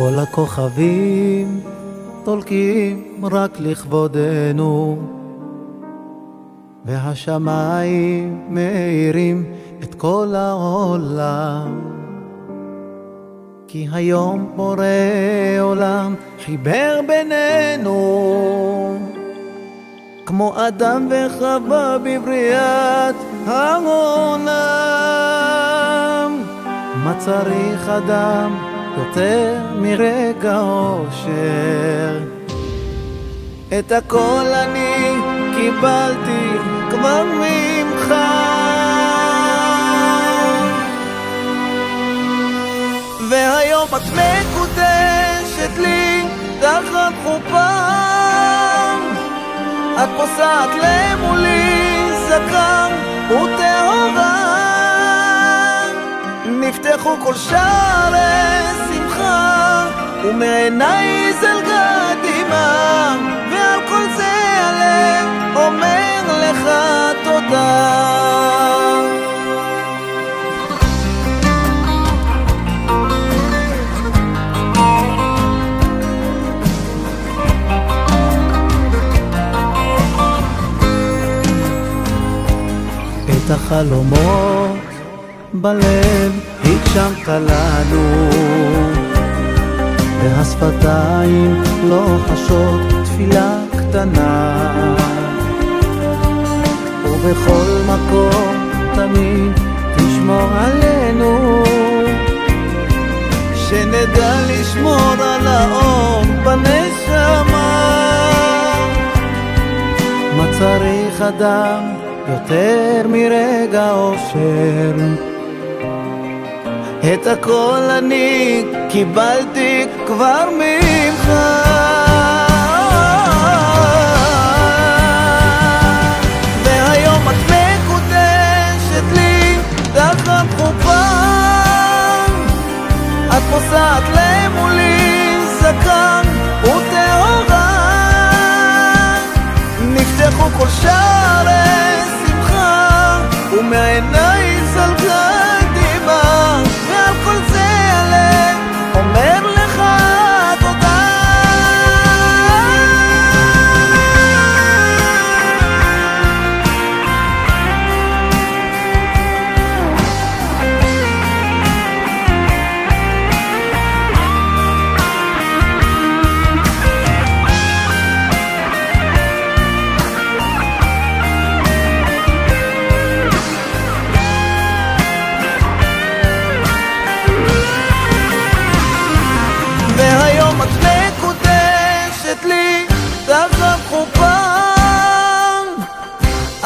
כל הכוכבים דולקים רק לכבודנו, והשמיים מאירים את כל העולם. כי היום בורא עולם חיבר בינינו, כמו אדם וחווה בבריאת העולם. מה צריך אדם יותר מרגע אושר? את הכל אני קיבלתי כבר ממך. והיום את מקודשת לי תחת חופם את פוסעת למולי זקן וטהורה נפתחו כל שערי ומעיניי זלגה דמעה ועל כל זה הלב אומר לך תודה. את החלומות בלב הגשמת לנו והשפתיים לא חשות תפילה קטנה. ובכל מקום תמיד תשמור עלינו. שנדע לשמור על האור בנשמה. מה צריך אדם יותר מרגע אושר? את הכל אני קיבלתי כבר ממך. והיום את מקודשת לי תחת חופם את פוסעת למולי זקן וטהורה. נפתחו כל שערי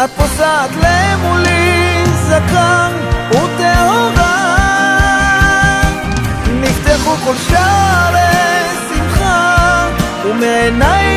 את פוסעת למולי זקן וטהורה. נפתחו כל שערי שמחה ומעיניי